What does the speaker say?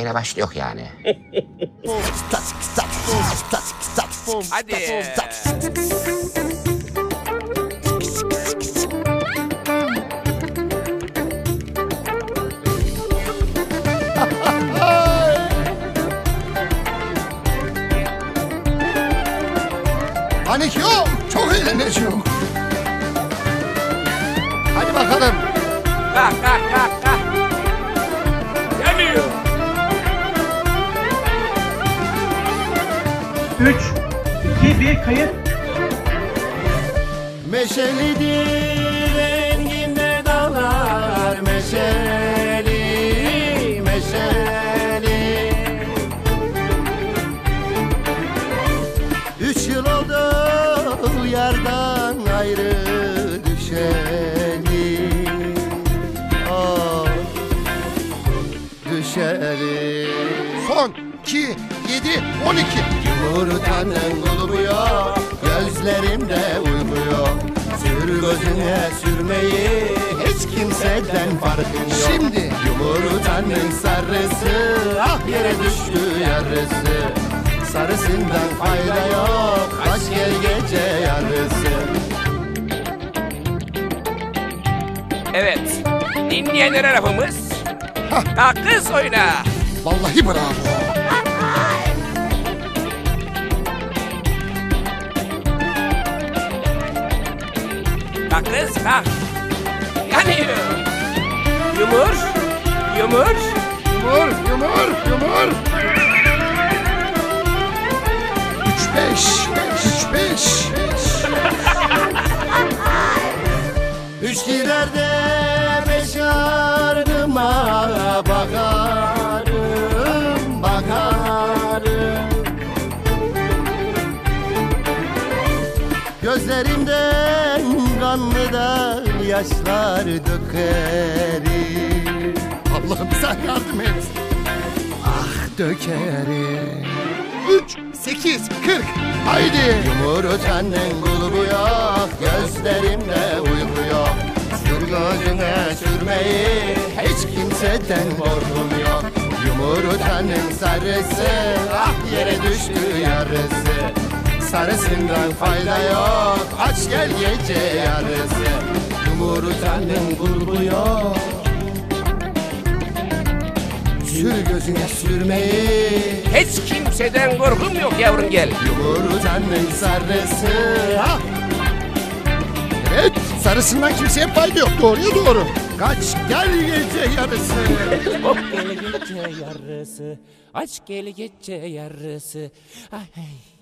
Gene başlıyor yani. Hadi. Panik yok. Çok eğleneceğim. Hadi bakalım. Kalk kalk. 3, 2, 1 kayıt. Meşelidir renginde dağlar. Meşeli meşeli. Üç yıl oldu yardan ayrı düşeli Ah düşeli Son 2, 7, 12 Yumurtanın kulubu yok Gözlerimde uyku yok Sür gözüne sürmeyi Hiç kimseden farkın yok. Şimdi. Yumurtanın sarısı Ah yere düştü yarısı. Sarısından fayda yok Kaç gel gece yarısı. Evet. Dinleyenlere lafımız. Kalk kız oyna. Vallahi bravo Kalk kız kalk. Yanıyor. Yumur. Yumur. Yumur yumur yumur Üç beş Gözlerimden kanlı da yaşlar dökerim. Allah'ım sen yardım et. Ah dökerim. Üç, sekiz, kırk. Haydi. Yumurtanın kulubu yok Gözlerimde uyku yok Sür gözüne sürmeyi Hiç kimseden korkum yok. Yumurtanın sarısı Ah yere düştü yarısı. Sarısından fayda yok Aç gel gece yarısı Yumurtanın kulubu yok Sür gözüne sürmeyi Hiç kimseden korkum yok yavrum gel. Yumurtanın sarısı ah! Evet sarısından kimseye fayda yok doğruya doğru Kaç gel gece yarısı Hop gel gece yarısı. Aç gel gece yarısı. Ay, ay.